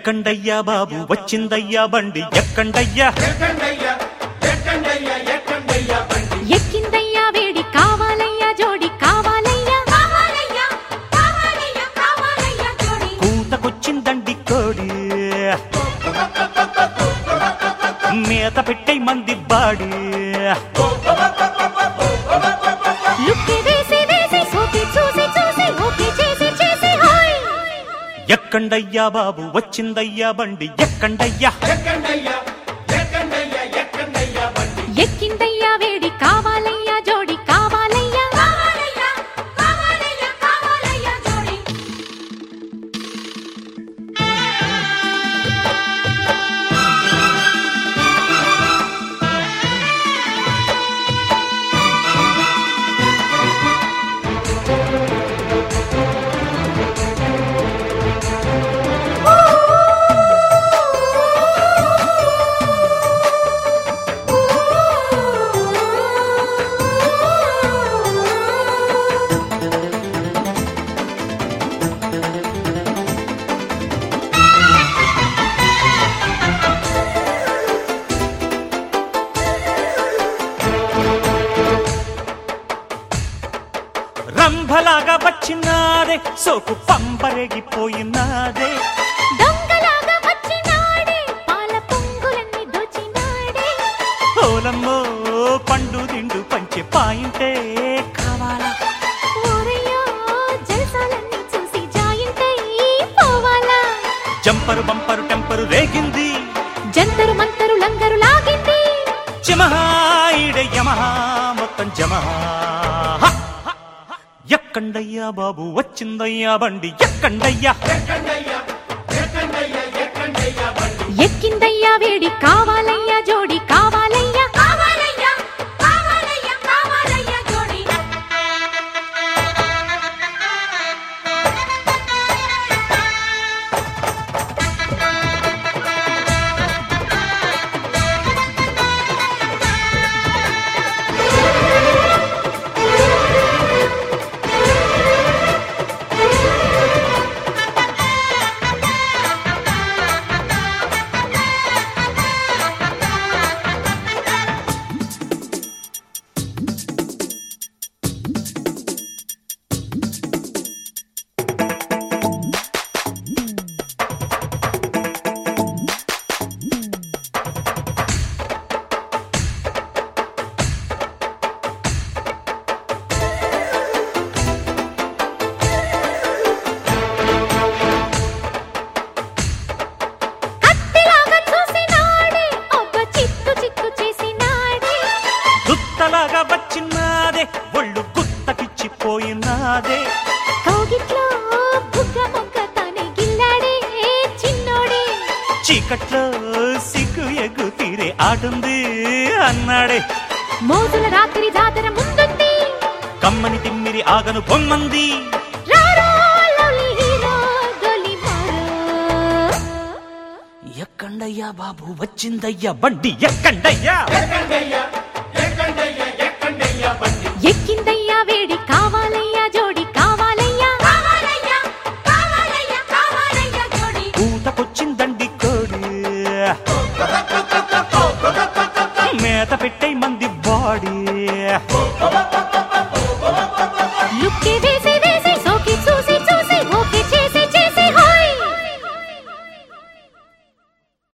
ఎక్కండయ్యా బాబు వచ్చిందయ్యా బండి ఎక్కండయ్యా ఎక్కిందయ్యా వేడి కావాలయ్యా జోడి కావాలయ్యా కావాలయ్యా కావాలయ్యా కావాలయ్యా జోడి కూతకొచ్చిందండి కోడి మేత పెట్టే మంది బాడి ఎక్కండయ్యా బాబు వచ్చిందయ్యా బండి ఎక్కండయ్యా. ఎక్కండయ్యా. సోకు పంపరేగిపోయినాదే దొంగలాగా వచ్చినాడే పాల పొంగులన్నీ దోచినాడే. ఓలమ్మో పండు దిండు పంచే పాయింటే కావాలా? జంపరు బంపరు టెంపరు రేగింది. జంతరు మంతరు లంగరు లాగింది. చిమహాయిడే యమహా మొత్తం జమహా. ఎక్కండయ్యా బాబు? వచ్చిందయ్యా బండి. ఎక్కండయ్యా? ఎక్కిందయ్యా వేడి కావాలయ్యా జోడి కావాలయ్యా గుత్తలాగా వచ్చినాదే ఒళ్ళు గుత్తకిచ్చిపోయినాదే. కౌగిట్లో చీకట్లో సిగ్గు ఎగ్గు తీరే ఆడుంది అన్నాడే. మోజుల రాత్రి జాతర ముందుంది. కమ్మని తిమ్మిరి ఆగను మారో. ఎక్కండయ్యా బాబు వచ్చిందయ్యా బండి ఎక్కండయ్యా? ఎక్కిందయ్యా వేడి కావాలయ్యా